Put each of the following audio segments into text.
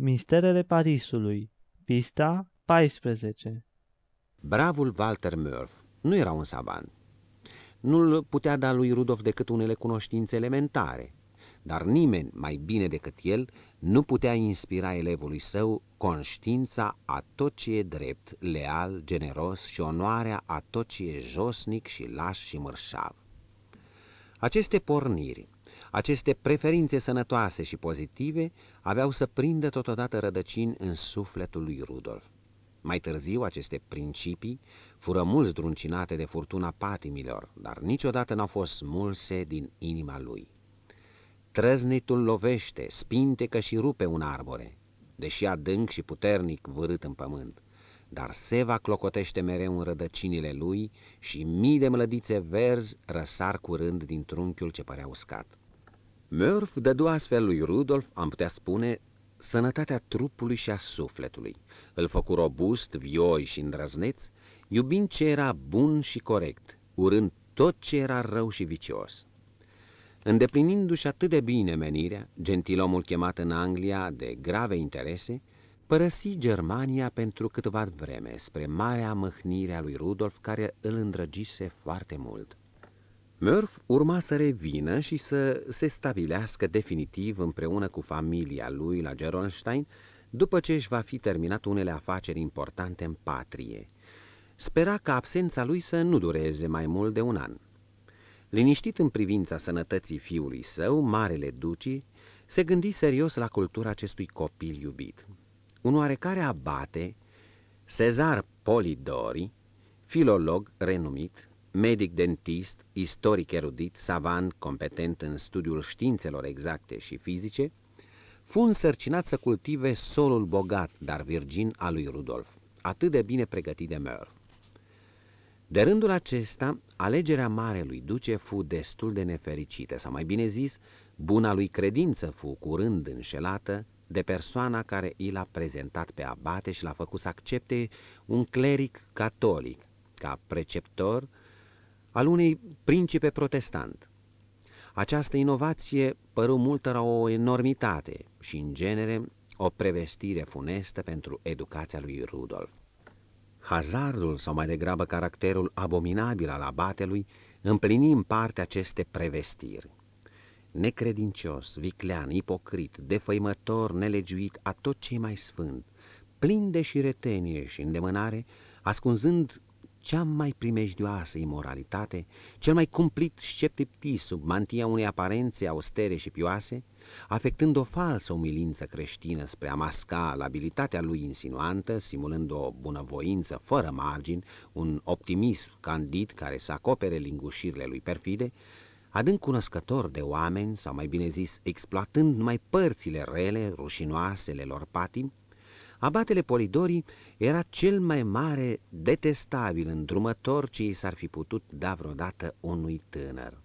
Misterele Parisului Pista 14 Bravul Walter Murph nu era un savant. Nu-l putea da lui Rudolf decât unele cunoștințe elementare, dar nimeni mai bine decât el nu putea inspira elevului său conștiința a tot ce e drept, leal, generos și onoarea a tot ce e josnic și laș și mărșav. Aceste porniri, aceste preferințe sănătoase și pozitive aveau să prindă totodată rădăcini în sufletul lui Rudolf. Mai târziu, aceste principii fură mult druncinate de furtuna patimilor, dar niciodată n-au fost smulse din inima lui. Trăznitul lovește, spintecă și rupe un arbore, deși adânc și puternic vârât în pământ, dar seva clocotește mereu în rădăcinile lui și mii de mlădițe verzi răsar curând din trunchiul ce părea uscat. Murph dădu astfel lui Rudolf, am putea spune, sănătatea trupului și a sufletului. Îl făcu robust, vioi și îndrăzneț, iubind ce era bun și corect, urând tot ce era rău și vicios. Îndeplinindu-și atât de bine menirea, gentilomul chemat în Anglia de grave interese, părăsi Germania pentru câteva vreme spre marea mâhnire a lui Rudolf, care îl îndrăgise foarte mult. Murph urma să revină și să se stabilească definitiv împreună cu familia lui la Gerolstein, după ce își va fi terminat unele afaceri importante în patrie. Spera ca absența lui să nu dureze mai mult de un an. Liniștit în privința sănătății fiului său, Marele Duci se gândi serios la cultura acestui copil iubit. Un oarecare abate, Cezar Polidori, filolog renumit, medic dentist, istoric erudit, savant, competent în studiul științelor exacte și fizice, fu însărcinat să cultive solul bogat, dar virgin al lui Rudolf, atât de bine pregătit de Murph. De rândul acesta, alegerea marelui duce fu destul de nefericită, sau mai bine zis, buna lui credință fu curând înșelată de persoana care i l-a prezentat pe abate și l-a făcut să accepte un cleric catolic ca preceptor al unei principe protestant. Această inovație păru multora o enormitate și, în genere, o prevestire funestă pentru educația lui Rudolf. Hazardul, sau mai degrabă caracterul abominabil al abatelui, împlini în parte aceste prevestiri. Necredincios, viclean, ipocrit, defăimător, nelegiuit a tot ce mai sfânt, plin de șiretenie și îndemânare, ascunzând cea mai primejdioasă imoralitate, cel mai cumplit scepticism sub mantia unei aparențe austere și pioase, afectând o falsă umilință creștină spre a masca labilitatea lui insinuantă, simulând o bunăvoință fără margini, un optimism candid care să acopere lingușirile lui perfide, adânc cunoscător de oameni, sau mai bine zis, exploatând numai părțile rele, rușinoasele lor patim, abatele Polidorii era cel mai mare detestabil îndrumător ce i s-ar fi putut da vreodată unui tânăr.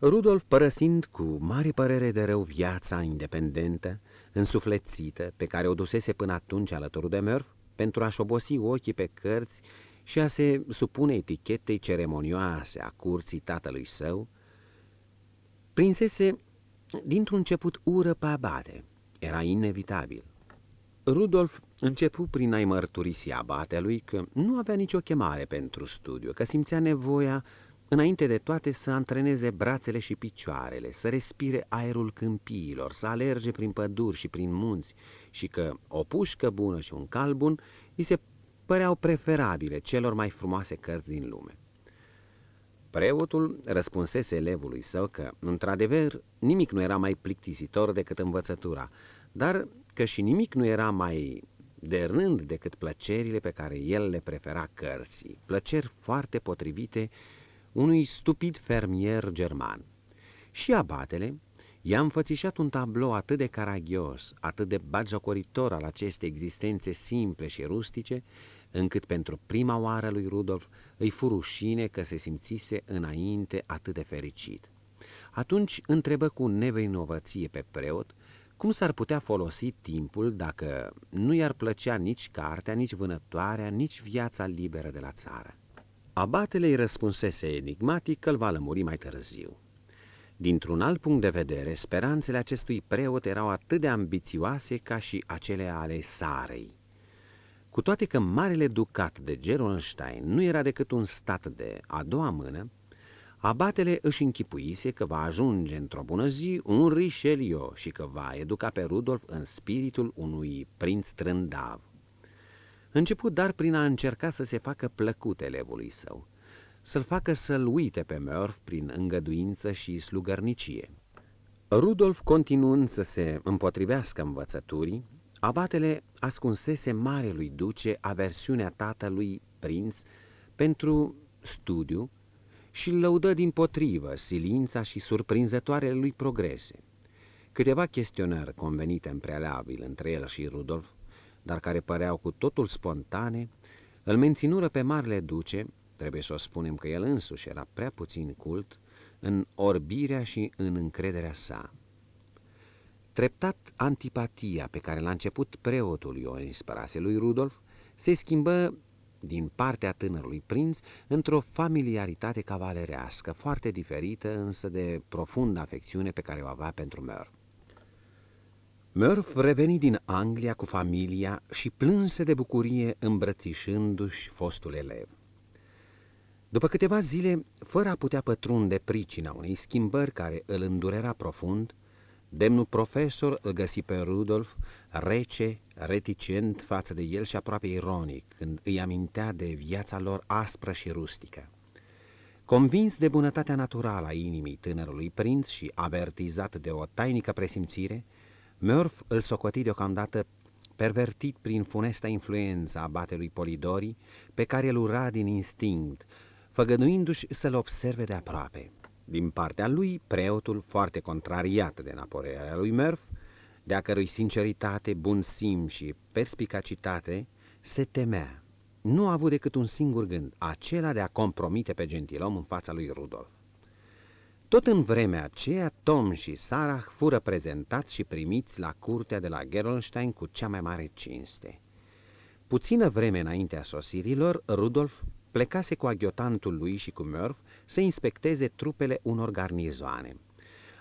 Rudolf, părăsind cu mare părere de rău viața independentă, însuflețită, pe care o dusese până atunci alături de Murph, pentru a-și obosi ochii pe cărți și a se supune etichetei ceremonioase a curții tatălui său, prinsese dintr-un început ură pe abate. Era inevitabil. Rudolf începu prin a-i mărturisi abatelui că nu avea nicio chemare pentru studiu, că simțea nevoia Înainte de toate să antreneze brațele și picioarele, să respire aerul câmpiilor, să alerge prin păduri și prin munți și că o pușcă bună și un cal bun îi se păreau preferabile celor mai frumoase cărți din lume. Preotul răspunsese elevului său că, într-adevăr, nimic nu era mai plictisitor decât învățătura, dar că și nimic nu era mai de rând decât plăcerile pe care el le prefera cărții, plăceri foarte potrivite unui stupid fermier german. Și abatele i-a înfățișat un tablou atât de caragios, atât de bagiocoritor al acestei existențe simple și rustice, încât pentru prima oară lui Rudolf îi fu rușine că se simțise înainte atât de fericit. Atunci întrebă cu neveinovăție pe preot cum s-ar putea folosi timpul dacă nu i-ar plăcea nici cartea, nici vânătoarea, nici viața liberă de la țară. Abatele îi răspunsese enigmatic că îl va lămuri mai târziu. Dintr-un alt punct de vedere, speranțele acestui preot erau atât de ambițioase ca și acele ale Sarei. Cu toate că Marele Ducat de Gerolstein nu era decât un stat de a doua mână, abatele își închipuise că va ajunge într-o bună zi un Richelieu și că va educa pe Rudolf în spiritul unui prinț trândav. Început dar prin a încerca să se facă plăcut elevului său, să-l facă să-l uite pe Murph prin îngăduință și slugărnicie. Rudolf, continuând să se împotrivească învățăturii, abatele ascunsese marelui duce aversiunea tatălui prinț pentru studiu și lăudă din potrivă silința și surprinzătoarele lui progrese. Câteva chestionări convenite în prealabil între el și Rudolf, dar care păreau cu totul spontane, îl menținură pe marele duce Trebuie să o spunem că el însuși era prea puțin cult în orbirea și în încrederea sa. Treptat, antipatia pe care la început preotul o inspirase lui Rudolf se schimbă din partea tânărului prinț într-o familiaritate cavalerească, foarte diferită însă de profundă afecțiune pe care o avea pentru Murph. Murph reveni din Anglia cu familia și plânse de bucurie îmbrățișându-și fostul elev. După câteva zile, fără a putea pătrunde pricina unei schimbări care îl îndurera profund, demnul profesor îl găsi pe Rudolf rece, reticent față de el și aproape ironic, când îi amintea de viața lor aspră și rustică. Convins de bunătatea naturală a inimii tânărului prinț și avertizat de o tainică presimțire, Murph îl socoti deocamdată pervertit prin funesta influența a batelui Polidori, pe care îl ura din instinct, făgăduindu-și să-l observe de aproape. Din partea lui, preotul, foarte contrariat de naporerea lui Murph, de a cărui sinceritate, bun simț și perspicacitate, se temea. Nu a avut decât un singur gând, acela de a compromite pe gentilom în fața lui Rudolf. Tot în vremea aceea, Tom și Sarah fură prezentați și primiți la curtea de la Gerolstein cu cea mai mare cinste. Puțină vreme înaintea sosirilor, Rudolf plecase cu aghiotantul lui și cu Murph să inspecteze trupele unor garnizoane.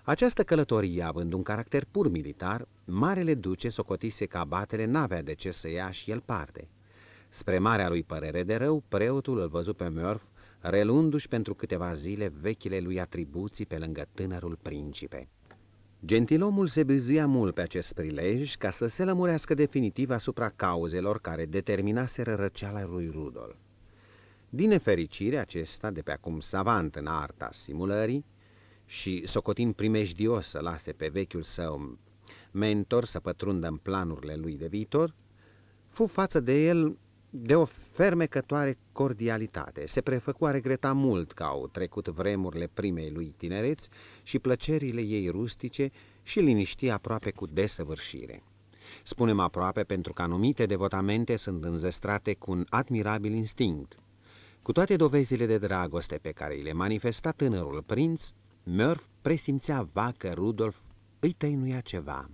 Această călătorie, având un caracter pur militar, Marele Duce socotise că abatele n-avea de ce să ia și el parte. Spre marea lui părere de rău, preotul îl văzu pe Murph, relundu-și pentru câteva zile vechile lui atribuții pe lângă tânărul principe. Gentilomul se bizuia mult pe acest prilej ca să se lămurească definitiv asupra cauzelor care determinaseră răceala lui Rudolf. Din nefericire, acesta, de pe acum savant în arta simulării și socotind primejdios să lase pe vechiul său mentor să pătrundă în planurile lui de viitor, fu față de el de o fermecătoare cordialitate. Se prefăcu a regreta mult că au trecut vremurile primei lui tinereți și plăcerile ei rustice și liniști aproape cu desăvârșire. Spunem aproape pentru că anumite devotamente sunt înzestrate cu un admirabil instinct, cu toate dovezile de dragoste pe care le manifesta tânărul prinț, Murph presimțea va că Rudolf îi tăinuia ceva.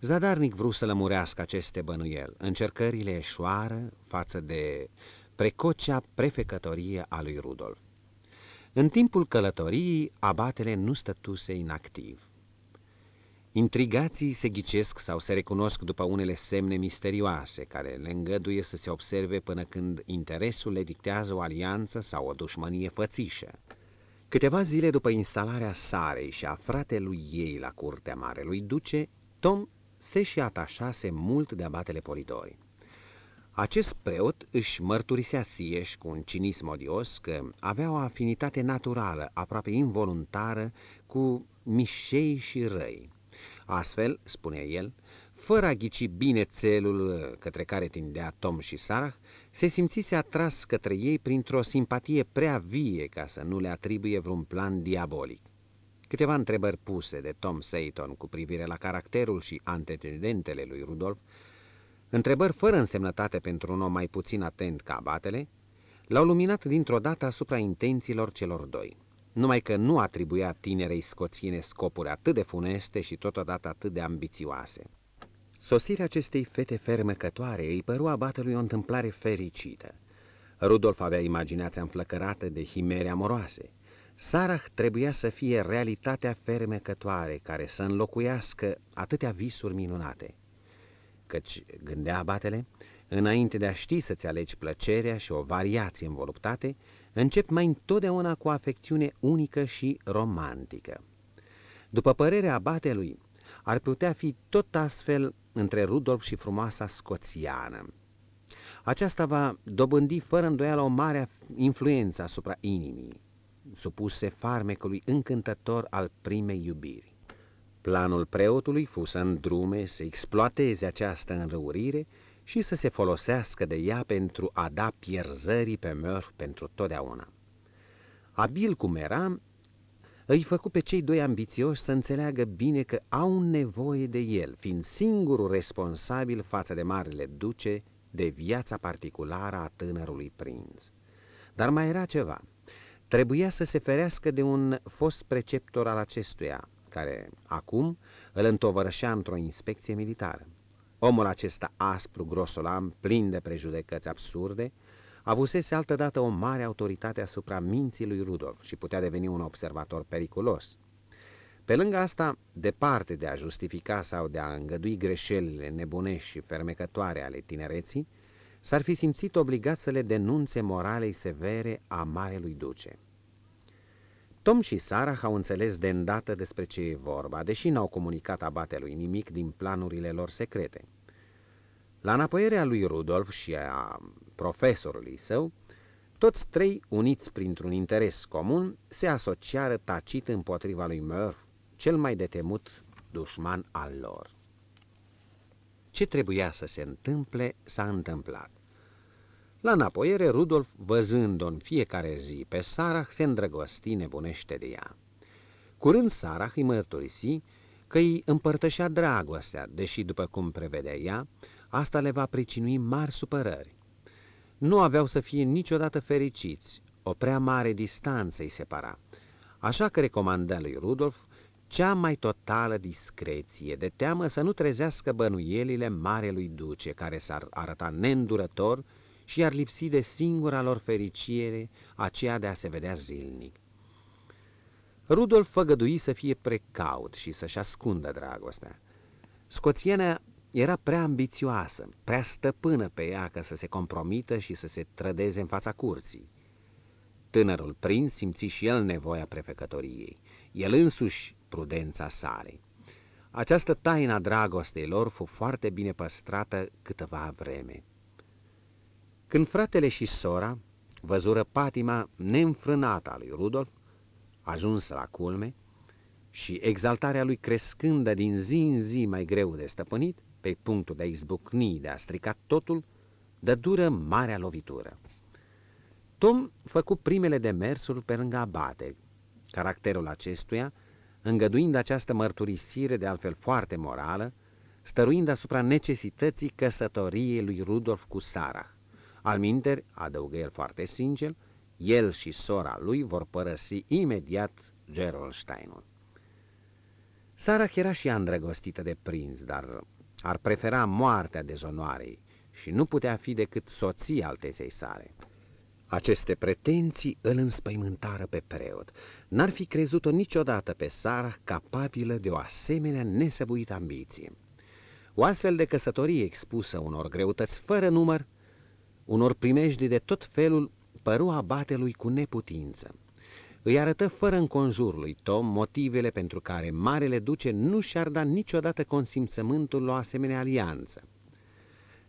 Zadarnic vrut să lămurească aceste bănuiel, încercările eșoară față de precocea prefecătorie a lui Rudolf. În timpul călătoriei, abatele nu stătuse inactiv. Intrigații se ghicesc sau se recunosc după unele semne misterioase, care le îngăduie să se observe până când interesul le dictează o alianță sau o dușmănie fățișă. Câteva zile după instalarea Sarei și a fratelui ei la curtea Marelui Duce, Tom se și atașase mult de abatele Polidori. Acest preot își mărturisea sieși cu un cinism odios că avea o afinitate naturală, aproape involuntară, cu mișei și răi. Astfel, spune el, fără a ghici bine țelul către care tindea Tom și Sarah, se simțise atras către ei printr-o simpatie prea vie ca să nu le atribuie vreun plan diabolic. Câteva întrebări puse de Tom Sayton cu privire la caracterul și antecedentele lui Rudolf, întrebări fără însemnătate pentru un om mai puțin atent ca abatele, l-au luminat dintr-o dată asupra intențiilor celor doi numai că nu atribuia tinerei scoțiene scopuri atât de funeste și totodată atât de ambițioase. Sosirea acestei fete fermecătoare îi păru abatelui o întâmplare fericită. Rudolf avea imaginația înflăcărată de himere amoroase. Sarah trebuia să fie realitatea fermecătoare care să înlocuiască atâtea visuri minunate. Căci, gândea abatele, înainte de a ști să-ți alegi plăcerea și o variație în voluptate, încep mai întotdeauna cu o afecțiune unică și romantică. După părerea abatelui, ar putea fi tot astfel între Rudolf și frumoasa scoțiană. Aceasta va dobândi fără îndoială o mare influență asupra inimii, supuse farmecului încântător al primei iubiri. Planul preotului fu să îndrume, să exploateze această înrăurire și să se folosească de ea pentru a da pierzării pe Murph pentru totdeauna. Abil cum era, îi făcu pe cei doi ambițioși să înțeleagă bine că au nevoie de el, fiind singurul responsabil față de marele duce de viața particulară a tânărului prinț. Dar mai era ceva. Trebuia să se ferească de un fost preceptor al acestuia, care acum îl întovărășea într-o inspecție militară. Omul acesta aspru, grosolan, plin de prejudecăți absurde, avusese altădată o mare autoritate asupra minții lui Rudolf și putea deveni un observator periculos. Pe lângă asta, departe de a justifica sau de a îngădui greșelile nebunești și fermecătoare ale tinereții, s-ar fi simțit obligat să le denunțe moralei severe a Marelui Duce. Tom și Sara au înțeles de îndată despre ce e vorba, deși n-au comunicat abatelui nimic din planurile lor secrete. La înapoierea lui Rudolf și a profesorului său, toți trei, uniți printr-un interes comun, se asociară tacit împotriva lui Murph, cel mai detemut dușman al lor. Ce trebuia să se întâmple, s-a întâmplat. La înapoiere, Rudolf, văzând-o în fiecare zi pe Sarah, se îndrăgosti nebunește de ea. Curând Sarah îi mărturisi că îi împărtășea dragostea, deși, după cum prevedea ea, asta le va pricinui mari supărări. Nu aveau să fie niciodată fericiți, o prea mare distanță îi separa, așa că recomandă lui Rudolf cea mai totală discreție, de teamă să nu trezească bănuielile marelui duce, care s-ar arăta neîndurător și ar lipsi de singura lor fericire, aceea de a se vedea zilnic. Rudolf făgădui să fie precaut și să-și ascundă dragostea. Scoțiena era prea ambițioasă, prea stăpână pe ea ca să se compromită și să se trădeze în fața curții. Tânărul prinț simți și el nevoia prefecătoriei, el însuși prudența sale. Această taina dragostei lor fu foarte bine păstrată câteva vreme. Când fratele și sora văzură patima neînfrânată a lui Rudolf, ajuns la culme, și exaltarea lui crescândă din zi în zi mai greu de stăpânit, pe punctul de a izbucni, de a strica totul, dă dură marea lovitură. Tom făcu primele demersuri pe lângă abate. Caracterul acestuia, îngăduind această mărturisire de altfel foarte morală, stăruind asupra necesității căsătoriei lui Rudolf cu Sarah. Alminter, adăugă el foarte sincer, el și sora lui vor părăsi imediat Gerolsteinul. Sarah era și ea îndrăgostită de prinț, dar ar prefera moartea dezonoarei și nu putea fi decât soția alteței sale. Aceste pretenții îl înspăimântară pe preot. N-ar fi crezut-o niciodată pe Sarah capabilă de o asemenea nesăbuită ambiție. O astfel de căsătorie expusă unor greutăți fără număr, unor primejdi de tot felul, păru abatelui cu neputință. Îi arătă fără înconjur lui Tom motivele pentru care Marele Duce nu și-ar da niciodată consimțământul la o asemenea alianță.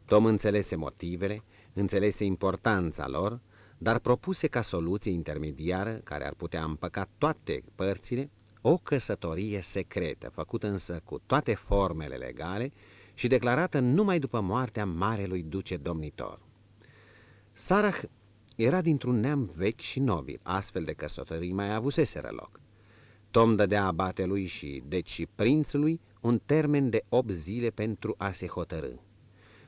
Tom înțelese motivele, înțelese importanța lor, dar propuse ca soluție intermediară, care ar putea împăca toate părțile, o căsătorie secretă, făcută însă cu toate formele legale și declarată numai după moartea Marelui Duce Domnitor. Sarah era dintr-un neam vechi și nobil, astfel de căsătorii mai avuseseră loc. Tom dădea abatelui și deci și prințului un termen de 8 zile pentru a se hotărâ.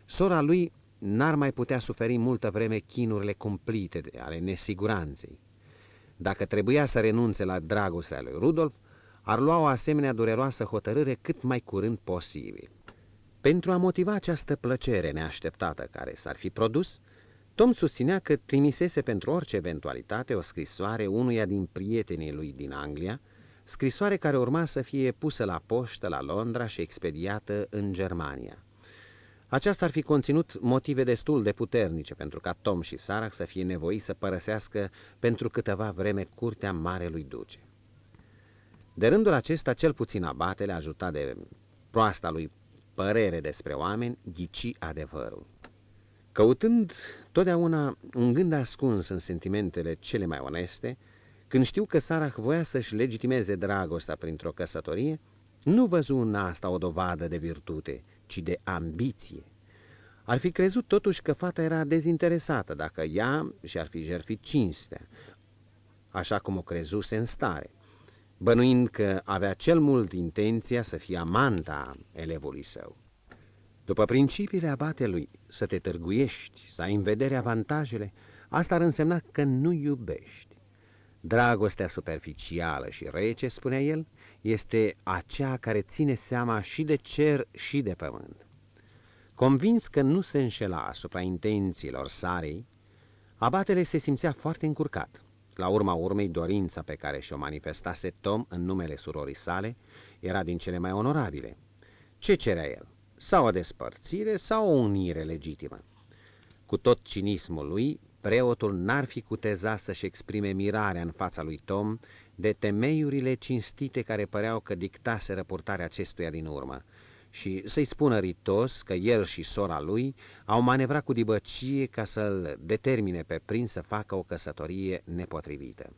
Sora lui n-ar mai putea suferi multă vreme chinurile cumplite de ale nesiguranței. Dacă trebuia să renunțe la dragostea lui Rudolf, ar lua o asemenea dureroasă hotărâre cât mai curând posibil. Pentru a motiva această plăcere neașteptată care s-ar fi produs, Tom susținea că trimisese pentru orice eventualitate o scrisoare unuia din prietenii lui din Anglia, scrisoare care urma să fie pusă la poștă la Londra și expediată în Germania. Aceasta ar fi conținut motive destul de puternice pentru ca Tom și Sarah să fie nevoiți să părăsească pentru câteva vreme curtea Marelui Duce. De rândul acesta, cel puțin abatele, ajutat de proasta lui părere despre oameni, ghici adevărul. Căutând totdeauna un gând ascuns în sentimentele cele mai oneste, când știu că Sarah voia să-și legitimeze dragostea printr-o căsătorie, nu văzu în asta o dovadă de virtute, ci de ambiție. Ar fi crezut totuși că fata era dezinteresată dacă ea și-ar fi jertfit cinstea, așa cum o crezuse în stare, bănuind că avea cel mult intenția să fie amanta elevului său. După principiile abatelui, să te târguiești, să ai în vedere avantajele, asta ar însemna că nu iubești. Dragostea superficială și rece, spunea el, este aceea care ține seama și de cer și de pământ. Convins că nu se înșela asupra intențiilor sarei, abatele se simțea foarte încurcat. La urma urmei, dorința pe care și-o manifestase Tom în numele surorii sale era din cele mai onorabile. Ce cerea el? Sau o despărțire sau o unire legitimă. Cu tot cinismul lui, preotul n-ar fi cutezat să-și exprime mirarea în fața lui Tom de temeiurile cinstite care păreau că dictase răportarea acestuia din urmă și să-i spună ritos că el și sora lui au manevrat cu dibăcie ca să-l determine pe prinț să facă o căsătorie nepotrivită.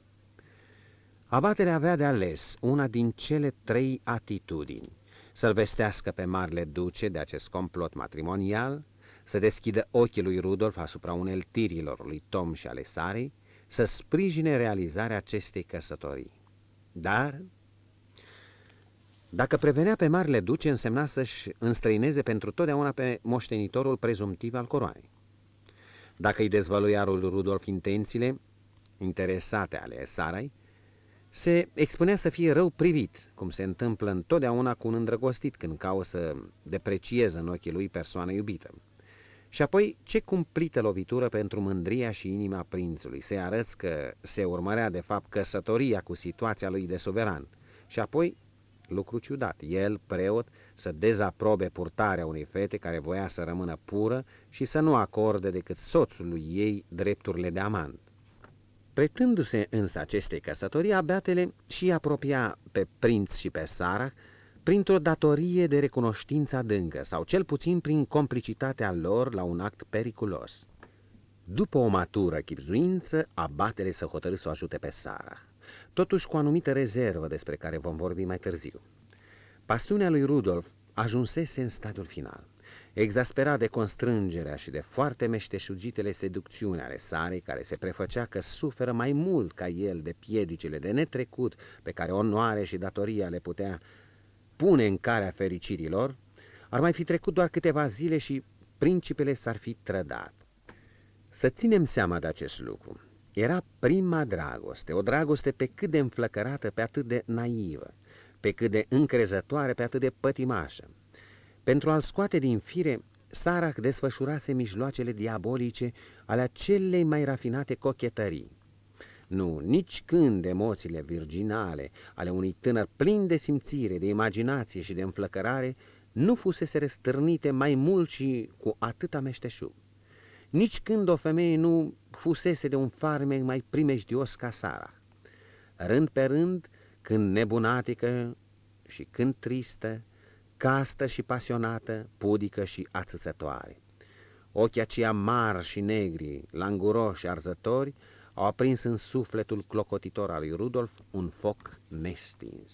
Abatele avea de ales una din cele trei atitudini, să-l vestească pe marele duce de acest complot matrimonial, să deschidă ochii lui Rudolf asupra uneltirilor lui Tom și ale Sarei, să sprijine realizarea acestei căsătorii. Dar, dacă prevenea pe Marele Duce, însemna să-și înstrăineze pentru totdeauna pe moștenitorul prezumtiv al coroanei. Dacă îi dezvăluia lui Rudolf intențiile interesate ale Sarai, se expunea să fie rău privit, cum se întâmplă întotdeauna cu un îndrăgostit când caută să deprecieze în ochii lui persoană iubită. Și apoi, ce cumplită lovitură pentru mândria și inima prințului, să arăți că se urmărea de fapt căsătoria cu situația lui de suveran. Și apoi, lucru ciudat, el, preot, să dezaprobe purtarea unei fete care voia să rămână pură și să nu acorde decât soțului ei drepturile de amant. Pretându-se însă acestei căsătorii, abeatele și apropia pe prinț și pe Sarah printr-o datorie de recunoștință adâncă sau cel puțin prin complicitatea lor la un act periculos. După o matură chipzuință, abatele să hotărâ să o ajute pe Sarah, totuși cu o anumită rezervă despre care vom vorbi mai târziu. Pasiunea lui Rudolf ajunsese în stadiul final. Exasperat de constrângerea și de foarte meșteșugitele seducțiuni ale sarei, care se prefăcea că suferă mai mult ca el de piedicile de netrecut pe care onoare și datoria le putea pune în calea fericirilor, ar mai fi trecut doar câteva zile și principele s-ar fi trădat. Să ținem seama de acest lucru. Era prima dragoste, o dragoste pe cât de înflăcărată, pe atât de naivă, pe cât de încrezătoare, pe atât de pătimașă. Pentru a-l scoate din fire, Sarah desfășurase mijloacele diabolice ale celei mai rafinate cochetării. Nu, nici când emoțiile virginale ale unui tânăr plin de simțire, de imaginație și de înflăcărare nu fusese răstârnite mai mult și cu atâta meșteșug. Nici când o femeie nu fusese de un farmec mai primejdios ca Sara. Rând pe rând, când nebunatică și când tristă, castă și pasionată, pudică și ațățătoare. Ochii aceia mari și negri, languroși, arzători, au aprins în sufletul clocotitor al lui Rudolf un foc nestins.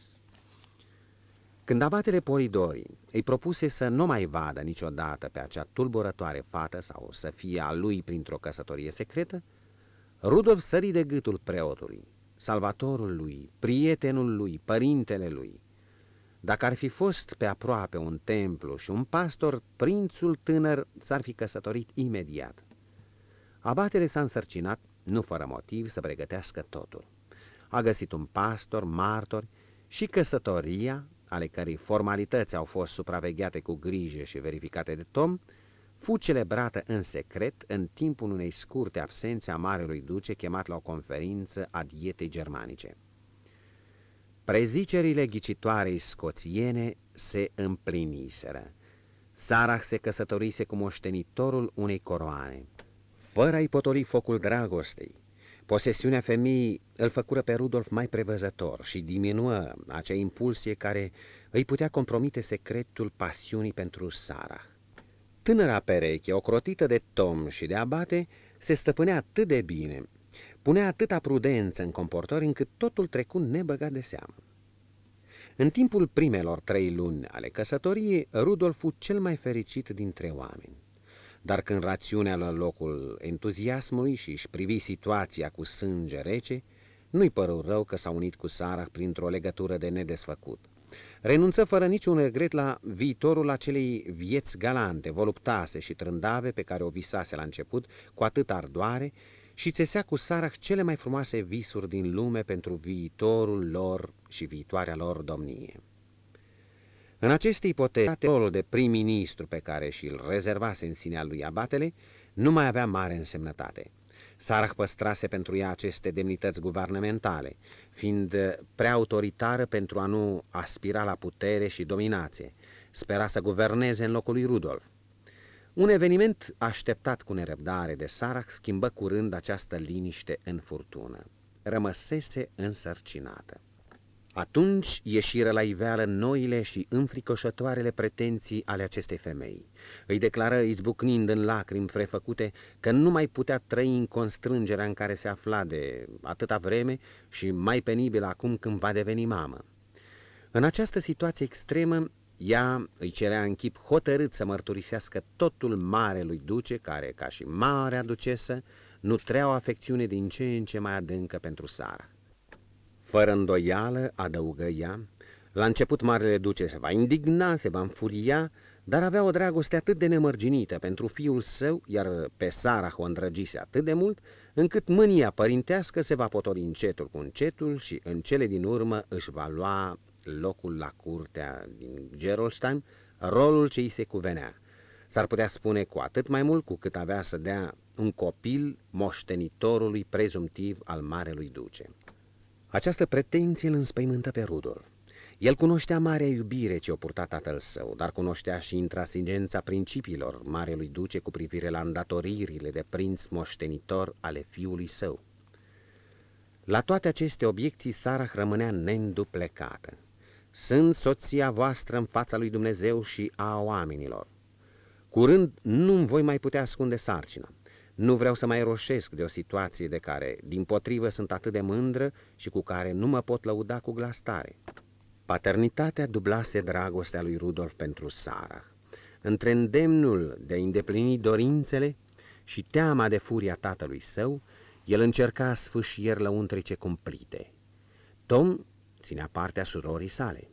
Când abatele Polidori îi propuse să nu mai vadă niciodată pe acea tulburătoare fată sau să fie a lui printr-o căsătorie secretă, Rudolf sări de gâtul preotului, salvatorul lui, prietenul lui, părintele lui. Dacă ar fi fost pe aproape un templu și un pastor, prințul tânăr s-ar fi căsătorit imediat. Abatele s-a însărcinat nu fără motiv, să pregătească totul. A găsit un pastor, martori și căsătoria, ale cărei formalități au fost supravegheate cu grijă și verificate de Tom, fu celebrată în secret în timpul unei scurte absențe a Marelui Duce chemat la o conferință a dietei germanice. Prezicerile ghicitoarei scoțiene se împliniseră. Sarah se căsătorise cu moștenitorul unei coroane. Fără a-i potoli focul dragostei, posesiunea femeii îl făcură pe Rudolf mai prevăzător și diminuă acea impulsie care îi putea compromite secretul pasiunii pentru Sarah. Tânăra pereche, ocrotită de Tom și de abate, se stăpânea atât de bine, punea atâta prudență în comportări încât totul trecu nebăgat de seamă. În timpul primelor trei luni ale căsătoriei, Rudolf fu cel mai fericit dintre oameni. Dar când rațiunea la locul entuziasmului și își privi situația cu sânge rece, nu-i păru rău că s-a unit cu Sarah printr-o legătură de nedesfăcut. Renunță fără niciun regret la viitorul acelei vieți galante, voluptase și trândave pe care o visase la început cu atât ardoare și țesea cu Sarah cele mai frumoase visuri din lume pentru viitorul lor și viitoarea lor domnie. În aceste ipoteze, rolul de prim-ministru pe care și-l rezervase în sinea lui abatele nu mai avea mare însemnătate. Sarah păstrase pentru ea aceste demnități guvernamentale, fiind prea autoritară pentru a nu aspira la putere și dominație. Spera să guverneze în locul lui Rudolf. Un eveniment așteptat cu nerăbdare de Sarah schimbă curând această liniște în furtună. Rămăsese însărcinată. Atunci ieșiră la iveală noile și înfricoșătoarele pretenții ale acestei femei. Îi declară, izbucnind în lacrimi prefăcute, că nu mai putea trăi în constrângerea în care se afla de atâta vreme și mai penibil acum când va deveni mamă. În această situație extremă, ea îi cerea în chip hotărât să mărturisească totul marelui duce, care, ca și marea ducesă, nutrea o afecțiune din ce în ce mai adâncă pentru Sara. Fără îndoială, adăugă ea, la început marele duce se va indigna, se va înfuria, dar avea o dragoste atât de nemărginită pentru fiul său, iar pe Sara o îndrăgise atât de mult, încât mânia părintească se va potoli încetul cu încetul și în cele din urmă își va lua locul la curtea din Gerolstein, rolul ce îi se cuvenea. S-ar putea spune cu atât mai mult cu cât avea să dea un copil moștenitorului prezumtiv al Marelui Duce. Această pretenție îl înspăimântă pe Rudolf. El cunoștea marea iubire ce o purta tatăl său, dar cunoștea și intransigența principiilor Marelui Duce cu privire la îndatoririle de prinț moștenitor ale fiului său. La toate aceste obiecții, Sarah rămânea neînduplecată. Sunt soția voastră în fața lui Dumnezeu și a oamenilor. Curând nu voi mai putea ascunde sarcina. Nu vreau să mai roșesc de o situație de care, din potrivă, sunt atât de mândră și cu care nu mă pot lăuda cu glas tare. Paternitatea dublase dragostea lui Rudolf pentru Sara. Între îndemnul de a îndeplini dorințele și teama de furia tatălui său, el încerca sfâșieri lăuntrice cumplite. Tom ținea partea surorii sale.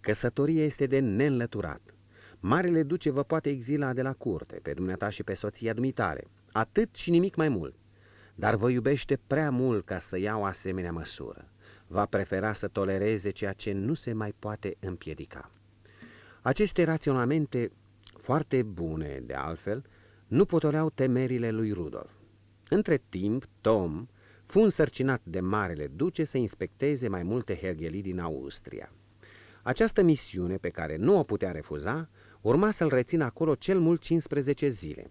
Căsătoria este de neînlăturat. Marele duce vă poate exila de la curte, pe dumneata și pe soția dumitare, atât și nimic mai mult, dar vă iubește prea mult ca să ia o asemenea măsură. Va prefera să tolereze ceea ce nu se mai poate împiedica. Aceste raționamente, foarte bune de altfel, nu potoleau temerile lui Rudolf. Între timp, Tom fu însărcinat de Marele Duce să inspecteze mai multe herghelii din Austria. Această misiune, pe care nu o putea refuza, urma să-l rețină acolo cel mult 15 zile.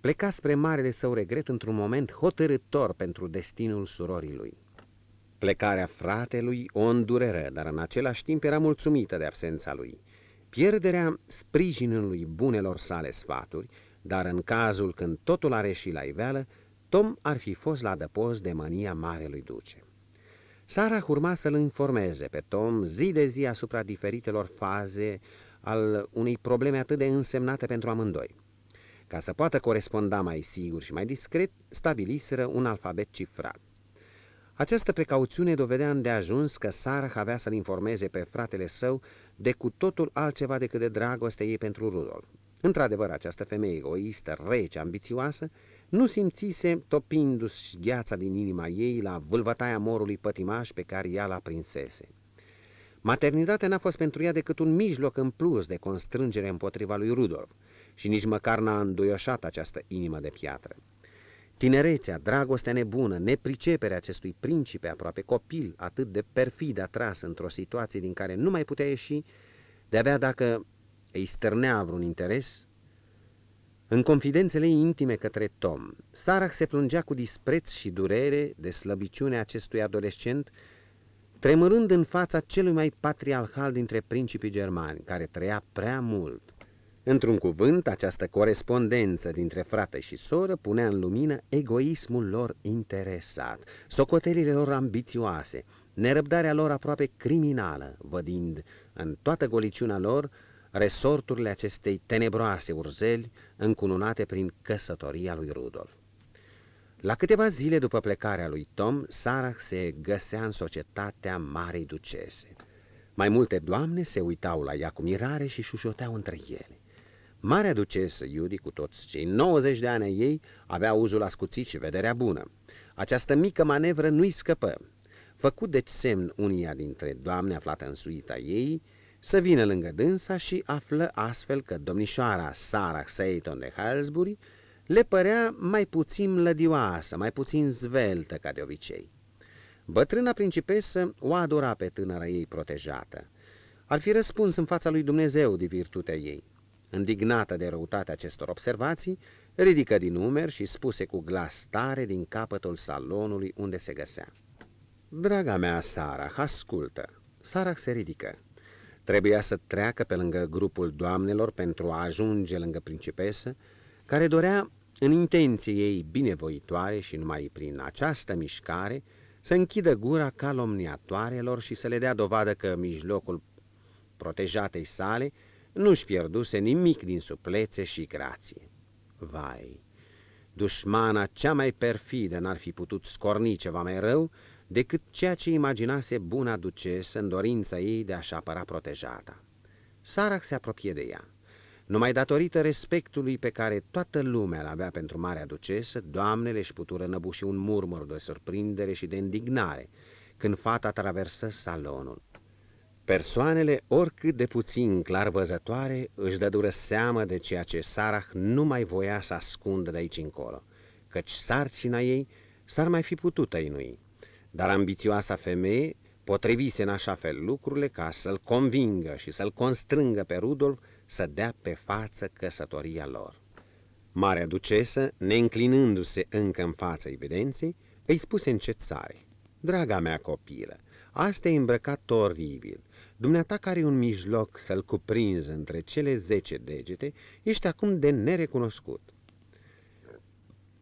Pleca spre marele său regret într-un moment hotărător pentru destinul surorii lui. Plecarea fratelui o îndureră, dar în același timp era mulțumită de absența lui. Pierderea sprijinului bunelor sale sfaturi, dar în cazul când totul are și la iveală, Tom ar fi fost la dăpost de mania marelui duce. Sara urma să-l informeze pe Tom zi de zi asupra diferitelor faze al unei probleme atât de însemnate pentru amândoi. Ca să poată coresponda mai sigur și mai discret, stabiliseră un alfabet cifrat. Această precauțiune dovedea îndeajuns că Sarah avea să-l informeze pe fratele său de cu totul altceva decât de dragoste ei pentru Rudolf. Într-adevăr, această femeie egoistă, rece, ambițioasă, nu simțise, topindu-și gheața din inima ei la vâlvătaia morului pătimaș pe care ea l-a prinsese. Maternitatea n-a fost pentru ea decât un mijloc în plus de constrângere împotriva lui Rudolf și nici măcar n-a înduioșat această inimă de piatră. Tinerețea, dragostea nebună, nepriceperea acestui principe aproape copil, atât de perfid atras într-o situație din care nu mai putea ieși, de-abia dacă îi stârnea vreun interes, în confidențele intime către Tom, Sarah se plângea cu dispreț și durere de slăbiciunea acestui adolescent, tremurând în fața celui mai patriarhal dintre principii germani, care trăia prea mult. Într-un cuvânt, această corespondență dintre frate și soră punea în lumină egoismul lor interesat, socotelile lor ambițioase, nerăbdarea lor aproape criminală, vădind în toată goliciunea lor resorturile acestei tenebroase urzeli încununate prin căsătoria lui Rudolf. La câteva zile după plecarea lui Tom, Sarah se găsea în societatea Marei Ducese. Mai multe doamne se uitau la ea cu mirare și șușoteau între ele. Marea ducesă Iudi, cu toți cei 90 de ani ei, avea uzul ascuțit și vederea bună. Această mică manevră nu-i scăpă. Făcut deci semn unia dintre doamne aflată în suita ei, să vină lângă dânsa și află astfel că domnișoara Sarah Seyton de Halsbury le părea mai puțin lădioasă, mai puțin zveltă ca de obicei. Bătrâna principesă o adora pe tânăra ei protejată. Ar fi răspuns în fața lui Dumnezeu de virtutea ei. Indignată de răutatea acestor observații, ridică din numeri și spuse cu glas tare din capătul salonului unde se găsea. Draga mea, Sara, ascultă. Sara se ridică. Trebuia să treacă pe lângă grupul doamnelor pentru a ajunge lângă principesă, care dorea, în intenție ei binevoitoare și numai prin această mișcare, să închidă gura calomniatoarelor și să le dea dovadă că mijlocul protejatei sale nu-și pierduse nimic din suplețe și grație. Vai, dușmana cea mai perfidă n-ar fi putut scorni ceva mai rău decât ceea ce imaginase buna ducesă în dorința ei de a-și apăra protejata. Sarac se apropie de ea. Numai datorită respectului pe care toată lumea l-avea pentru Marea Ducesă, doamnele își putură năbuși un murmur de surprindere și de indignare când fata traversă salonul. Persoanele, oricât de puțin clar văzătoare, își dădură seamă de ceea ce Sarah nu mai voia să ascundă de aici încolo, căci sarcina ei s-ar mai fi putut tăinui. Dar ambițioasa femeie potrivise în așa fel lucrurile ca să-l convingă și să-l constrângă pe Rudolf să dea pe față căsătoria lor. Marea ducesă, neînclinându-se încă în fața evidenței, îi spuse încețare, Draga mea copilă, asta e îmbrăcat oribil. Dumneata care un mijloc să-l cuprinzi între cele zece degete, ești acum de nerecunoscut.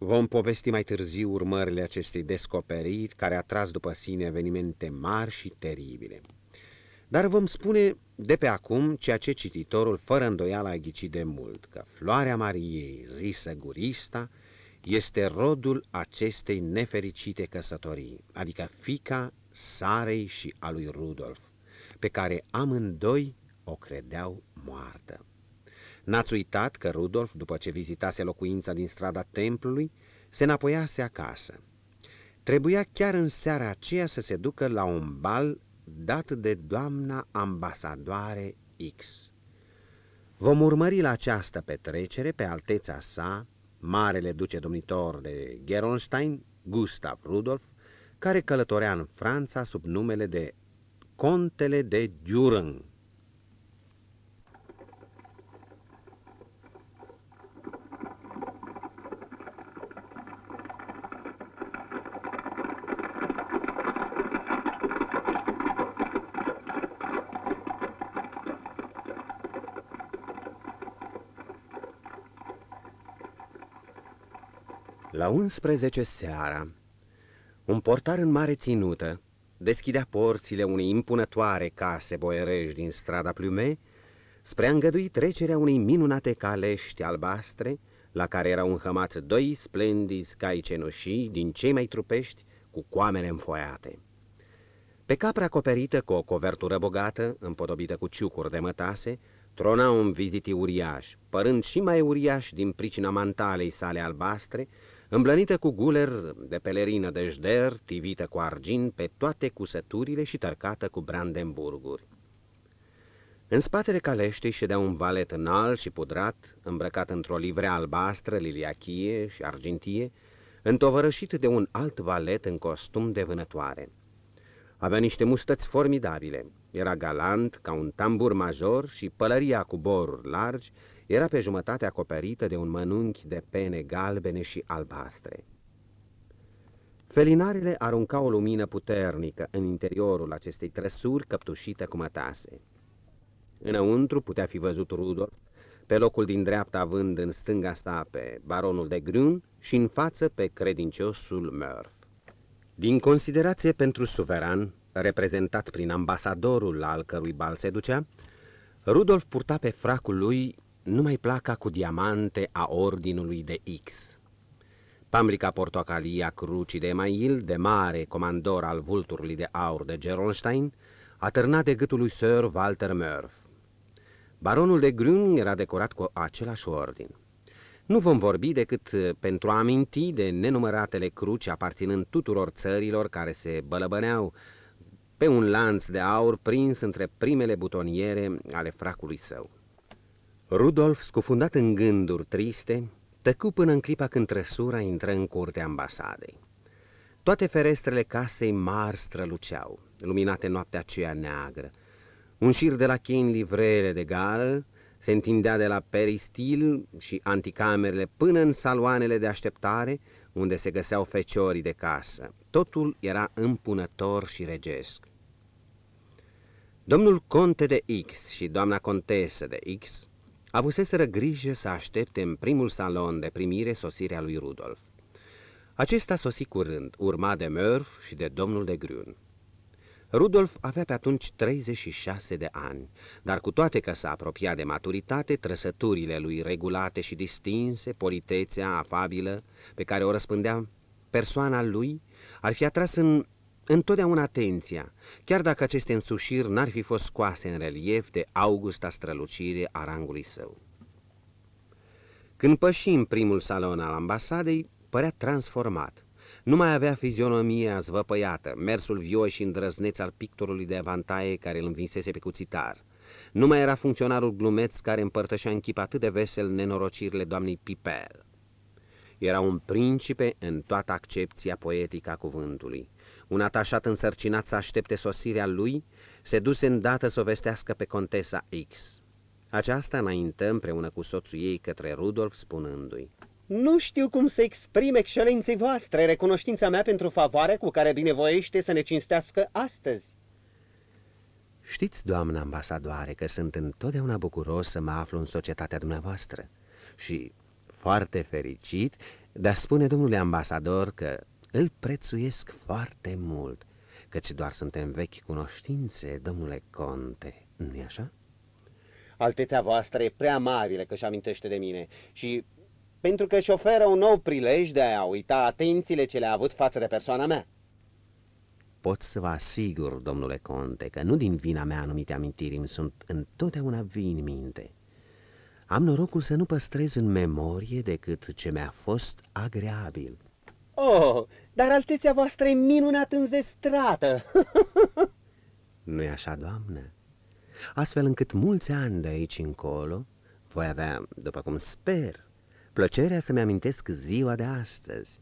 Vom povesti mai târziu urmările acestei descoperiri care a tras după sine evenimente mari și teribile. Dar vom spune de pe acum ceea ce cititorul fără îndoială a ghicit de mult, că floarea Mariei, zisă Gurista, este rodul acestei nefericite căsătorii, adică fica Sarei și a lui Rudolf, pe care amândoi o credeau moartă. N-ați uitat că Rudolf, după ce vizitase locuința din strada templului, se înapoiase acasă. Trebuia chiar în seara aceea să se ducă la un bal dat de doamna ambasadoare X. Vom urmări la această petrecere pe alteța sa, marele duce domnitor de Geronstein, Gustav Rudolf, care călătorea în Franța sub numele de Contele de Durand. La 11 seara, un portar în mare ținută deschidea porțile unei impunătoare case boierești din strada Plume spre a îngădui trecerea unei minunate calești albastre la care erau înhămați doi splendizi cai cenușii din cei mai trupești cu coamele înfoiate. Pe capra acoperită cu o covertură bogată, împodobită cu ciucuri de mătase, trona un viziti uriaș, părând și mai uriaș din pricina mantalei sale albastre, îmblănită cu guler de pelerină de jder, tivită cu argint pe toate cusăturile și tărcată cu brandemburguri. În spatele caleștii ședea un valet înalt și pudrat, îmbrăcat într-o livrea albastră, liliachie și argintie, întovărășit de un alt valet în costum de vânătoare. Avea niște mustăți formidabile, era galant ca un tambur major și pălăria cu boruri largi era pe jumătate acoperită de un mănunchi de pene galbene și albastre. Felinarele aruncau o lumină puternică în interiorul acestei trăsuri căptușite cu mătase. Înăuntru putea fi văzut Rudolf, pe locul din dreapta având în stânga sa pe baronul de Grun și în față pe credinciosul Murph. Din considerație pentru suveran, reprezentat prin ambasadorul al cărui bal se ducea, Rudolf purta pe fracul lui numai placa cu diamante a ordinului de X. Pamrica portocalia crucii de Mail, de mare comandor al vulturului de aur de Gerolstein, atârnat de gâtul lui Sir Walter Murph. Baronul de Grün era decorat cu același ordin. Nu vom vorbi decât pentru a aminti de nenumăratele cruci aparținând tuturor țărilor care se bălăbăneau pe un lanț de aur prins între primele butoniere ale fracului său. Rudolf, scufundat în gânduri triste, tăcu până în clipa când trăsura intră în curtea ambasadei. Toate ferestrele casei mari străluceau, luminate noaptea aceea neagră. Un șir de la chin livrele de gală se întindea de la peristil și anticamerele până în saloanele de așteptare, unde se găseau feciorii de casă. Totul era împunător și regesc. Domnul conte de X și doamna contesă de X avuseseră grijă să aștepte în primul salon de primire sosirea lui Rudolf. Acesta sosi curând, urma de Murph și de domnul de Grun. Rudolf avea pe atunci 36 de ani, dar cu toate că s-a apropiat de maturitate, trăsăturile lui regulate și distinse, politețea afabilă pe care o răspândea persoana lui, ar fi atras în întotdeauna atenția, chiar dacă aceste însușiri n-ar fi fost scoase în relief de augusta strălucire a rangului său. Când păși în primul salon al ambasadei, părea transformat. Nu mai avea fizionomia zvăpăiată, mersul vioși și îndrăzneț al pictorului de avantaie care îl învinsese pe cuțitar. Nu mai era funcționarul glumeț care împărtășea în chip atât de vesel nenorocirile doamnei Pipel. Era un principe în toată accepția poetică a cuvântului. Un atașat însărcinat să aștepte sosirea lui, se duse îndată să o vestească pe contesa X. Aceasta înaintă împreună cu soțul ei către Rudolf, spunându-i, Nu știu cum să exprim excelenței voastre recunoștința mea pentru favoarea cu care binevoiește să ne cinstească astăzi. Știți, doamnă ambasadoare, că sunt întotdeauna bucuros să mă aflu în societatea dumneavoastră și foarte fericit de a spune domnule ambasador că îl prețuiesc foarte mult, căci doar suntem vechi cunoștințe, domnule conte, nu-i așa? Altețea voastră e prea amabilă că-și amintește de mine și pentru că își oferă un nou prilej de a uita atențiile ce le-a avut față de persoana mea. Pot să vă asigur, domnule conte, că nu din vina mea anumite amintiri îmi sunt întotdeauna vii în minte. Am norocul să nu păstrez în memorie decât ce mi-a fost agreabil. Oh, dar alteția voastră e minunat înzestrată. nu e așa, doamnă? Astfel încât mulți ani de aici încolo voi avea, după cum sper, plăcerea să-mi amintesc ziua de astăzi,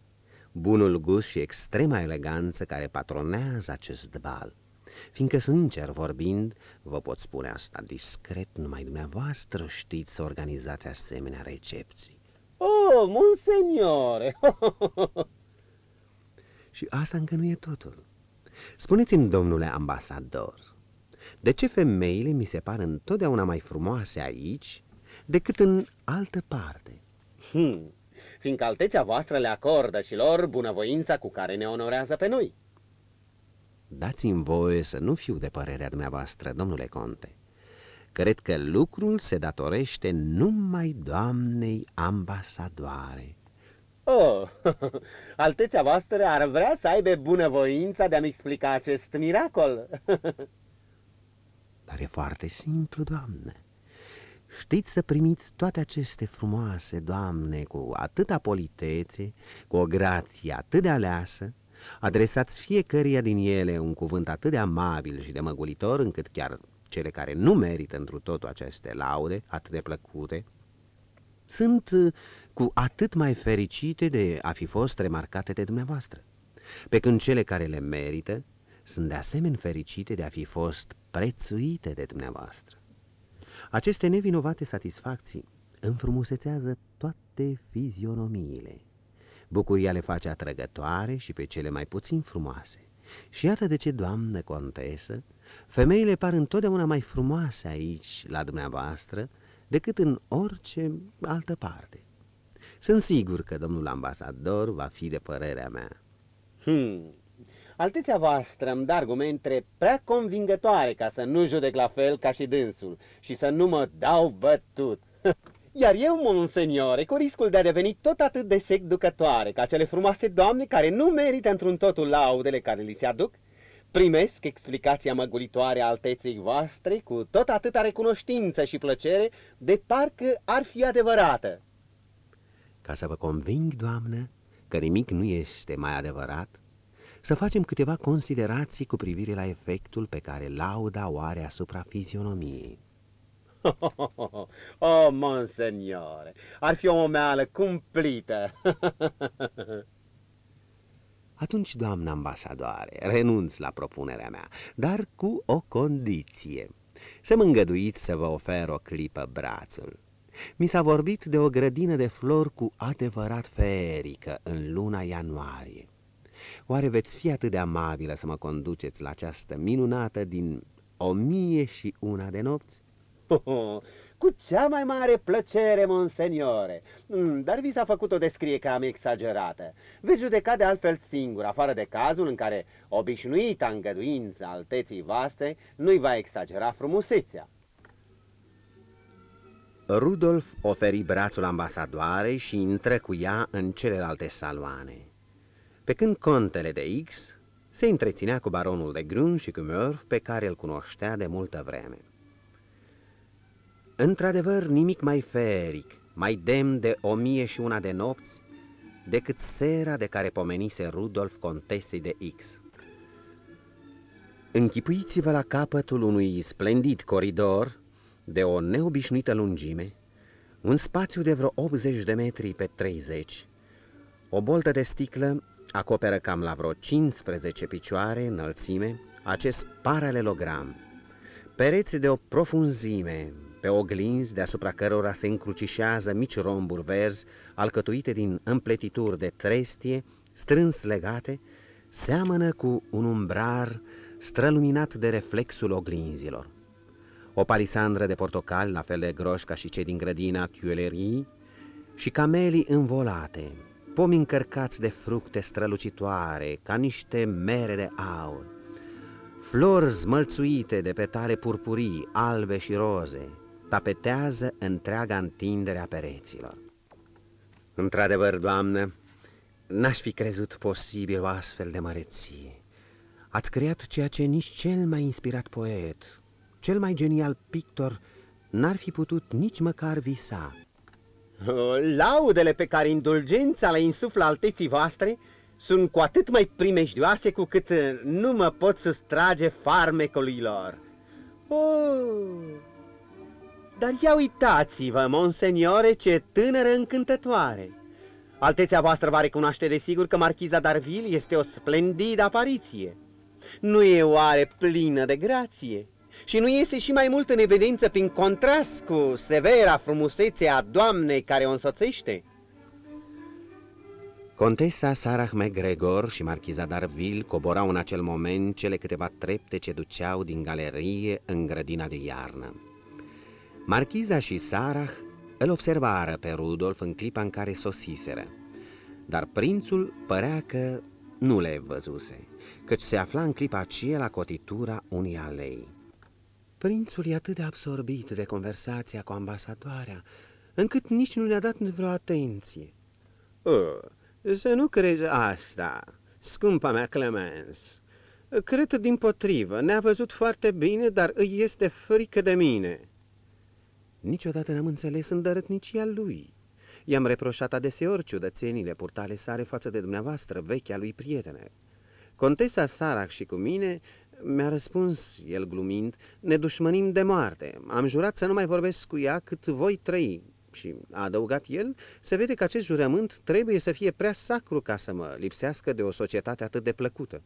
bunul gust și extrema eleganță care patronează acest bal. Fiindcă, sincer vorbind, vă pot spune asta discret, numai dumneavoastră știți să organizați asemenea recepții. Oh, monseniore! Și asta încă nu e totul. Spuneți-mi, domnule ambasador, de ce femeile mi se par întotdeauna mai frumoase aici decât în altă parte? Hmm, fiindcă alteția voastră le acordă și lor bunăvoința cu care ne onorează pe noi. Dați-mi voie să nu fiu de părerea dumneavoastră, domnule conte. Cred că lucrul se datorește numai doamnei ambasadoare. Oh, alteția voastră ar vrea să aibă bunăvoința de a-mi explica acest miracol. Dar e foarte simplu, doamnă. Știți să primiți toate aceste frumoase doamne cu atâta politețe, cu o grație atât de aleasă, adresați fiecăruia din ele un cuvânt atât de amabil și de măgulitor, încât chiar cele care nu merită întru totul aceste laude atât de plăcute, sunt uh, cu atât mai fericite de a fi fost remarcate de dumneavoastră, pe când cele care le merită sunt de asemenea fericite de a fi fost prețuite de dumneavoastră. Aceste nevinovate satisfacții înfrumusețează toate fizionomiile. Bucuria le face atrăgătoare și pe cele mai puțin frumoase. Și iată de ce, doamnă contesă, femeile par întotdeauna mai frumoase aici, la dumneavoastră, decât în orice altă parte. Sunt sigur că domnul ambasador va fi de părerea mea. Hmm. Alteția voastră îmi dă argumente prea convingătoare ca să nu judec la fel ca și dânsul și să nu mă dau bătut. Iar eu, monseniore, cu riscul de a deveni tot atât de seducătoare ca cele frumoase doamne care nu merită într-un totul laudele care li se aduc, primesc explicația măguritoare a alteței voastre cu tot atâta recunoștință și plăcere, de parcă ar fi adevărată. Ca să vă conving, doamnă, că nimic nu este mai adevărat, să facem câteva considerații cu privire la efectul pe care lauda o are asupra fizionomiei. oh, monseniore, ar fi o momeală cumplită. Atunci, doamnă ambasadoare, renunț la propunerea mea, dar cu o condiție. Să mă îngăduiți să vă ofer o clipă brațul. Mi s-a vorbit de o grădină de flori cu adevărat feerică în luna ianuarie. Oare veți fi atât de amabilă să mă conduceți la această minunată din o mie și una de nopți? Cu cea mai mare plăcere, monseniore, mm, dar vi s-a făcut o descrie cam exagerată. Veți judeca de altfel singur, afară de cazul în care obișnuita îngăduință alteții voastre nu-i va exagera frumusețea. Rudolf oferi brațul ambasadoarei și intră cu ea în celelalte saloane. Pe când contele de X se întreținea cu baronul de Grun și cu Murph, pe care îl cunoștea de multă vreme. Într-adevăr, nimic mai feric, mai demn de o mie și una de nopți, decât sera de care pomenise Rudolf contesei de X. Închipuiți-vă la capătul unui splendid coridor de o neobișnuită lungime, un spațiu de vreo 80 de metri pe 30, o boltă de sticlă acoperă cam la vreo 15 picioare înălțime acest paralelogram, pereți de o profunzime pe oglinzi deasupra cărora se încrucișează mici romburi verzi, alcătuite din împletituri de trestie, strâns legate, seamănă cu un umbrar străluminat de reflexul oglinzilor. O palisandră de portocali, la fel de groși ca și cei din grădina Tuilerii, și camelii învolate, pomi încărcați de fructe strălucitoare, ca niște mere de aur, flori zmălțuite de petale purpurii, albe și roze, tapetează întreaga întindere a pereților. Într-adevăr, doamnă, n-aș fi crezut posibil o astfel de măreție. Ați creat ceea ce nici cel mai inspirat poet, cel mai genial pictor, n-ar fi putut nici măcar visa. Laudele pe care indulgența le insuflă alteții voastre sunt cu atât mai primejdioase cu cât nu mă pot sustrage farmecului lor. Oh, dar ia uitați-vă, monseniore, ce tânără încântătoare! Alteția voastră va recunoaște de sigur că marchiza Darville este o splendidă apariție. Nu e oare plină de grație? Și nu iese și mai mult în evidență prin contrast cu severa frumusețe a doamnei care o însoțește? Contesa Sarah McGregor și marchiza Darville coborau în acel moment cele câteva trepte ce duceau din galerie în grădina de iarnă. Marchiza și Sarah îl observară pe Rudolf în clipa în care sosiseră, dar prințul părea că nu le văzuse, căci se afla în clipa aceea la cotitura unei alei. Prințul e atât de absorbit de conversația cu ambasadoarea, încât nici nu ne-a dat vreo atenție. Oh, să nu crezi asta, scumpa mea Clemence. Cred din potrivă, ne-a văzut foarte bine, dar îi este frică de mine. Niciodată n-am înțeles îndărătnicia lui. I-am reproșat adeseori ciudățenile purtale sare față de dumneavoastră, vechea lui prietene. Contesa Sarah și cu mine Mi-a răspuns el glumind, ne dușmănim de moarte. Am jurat să nu mai vorbesc cu ea cât voi trăi. Și a adăugat el, se vede că acest jurământ trebuie să fie prea sacru ca să mă lipsească de o societate atât de plăcută.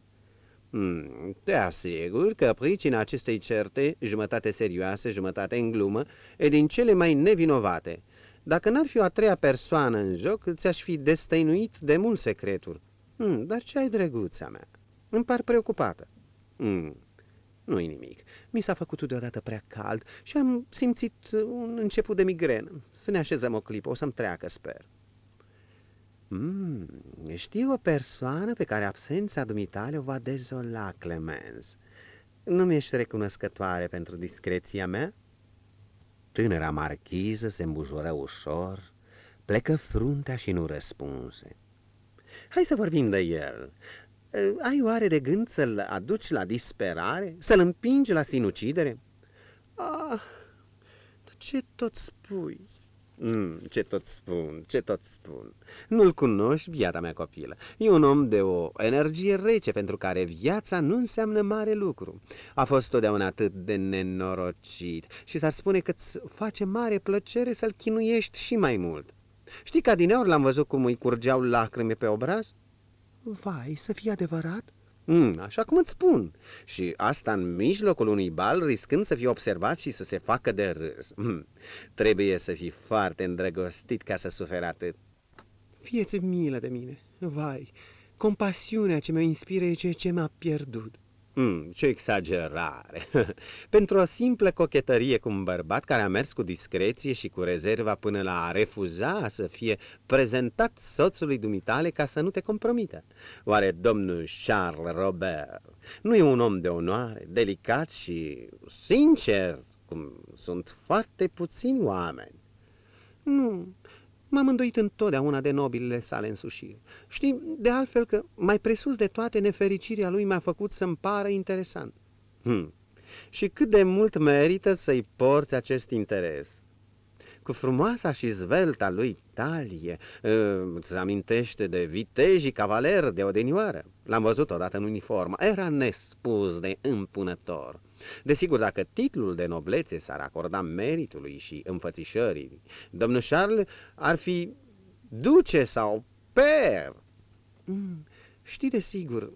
Hmm, te asigur că pricina acestei certe, jumătate serioase, jumătate în glumă, e din cele mai nevinovate. Dacă n-ar fi o a treia persoană în joc, ți-aș fi destăinuit de mult secretul. Hmm, dar ce ai, drăguța mea? Îmi par preocupată. Hmm, nu-i nimic. Mi s-a făcut deodată prea cald și am simțit un început de migrenă. Să ne așezăm o clipă, o să-mi treacă, sper. Mm, știu o persoană pe care absența dumitale o va dezola, Clemens. Nu mi-ești recunoscătoare pentru discreția mea? Tânăra marchiză se îmbujoră ușor, plecă fruntea și nu răspunse. Hai să vorbim de el. Ai oare de gând să-l aduci la disperare? Să-l împingi la sinucidere? Ah, ce tot spui? Mm, ce tot spun, ce tot spun. Nu-l cunoști, viața mea copilă. E un om de o energie rece pentru care viața nu înseamnă mare lucru. A fost totdeauna atât de nenorocit și s-ar spune că îți face mare plăcere să-l chinuiești și mai mult. Știi că adineori l-am văzut cum îi curgeau lacrime pe obraz? Vai, să fie adevărat? Mm, așa cum îți spun. Și asta în mijlocul unui bal, riscând să fie observat și să se facă de râs. Mm, trebuie să fii foarte îndrăgostit ca să suferi atât. Fieți milă de mine, vai, compasiunea ce mă inspiră e ceea ce m-a pierdut. Mm, ce exagerare! Pentru o simplă cochetărie cu un bărbat care a mers cu discreție și cu rezerva până la a refuza să fie prezentat soțului dumitale ca să nu te compromită. Oare domnul Charles Robert nu e un om de onoare, delicat și sincer, cum sunt foarte puțini oameni? Nu, M-am îndoit întotdeauna de nobilele sale însușiri. Știi, de altfel că, mai presus de toate, nefericirea lui m-a făcut să-mi pară interesant. Hmm. Și cât de mult merită să-i porți acest interes? Cu frumoasa și zvelta lui talie, ă, îți amintește de vitejii cavaler de odinioară. L-am văzut odată în uniformă, era nespus de împunător. Desigur, dacă titlul de noblețe s-ar acorda meritului și înfățișării, domnul Charles ar fi duce sau per. Mm, știi de sigur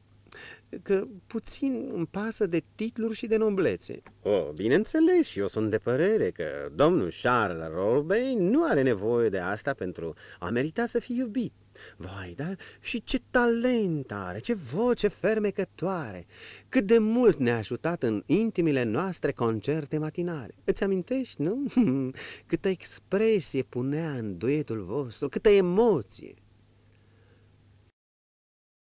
că puțin îmi pasă de titluri și de noblețe. Oh, bineînțeles, și eu sunt de părere că domnul Charles Rolbey nu are nevoie de asta pentru a merita să fie iubit. Vai, dar și ce talent are, ce voce fermecătoare, cât de mult ne-a ajutat în intimile noastre concerte matinare. Îți amintești, nu? Câtă expresie punea în duetul vostru, câtă emoție.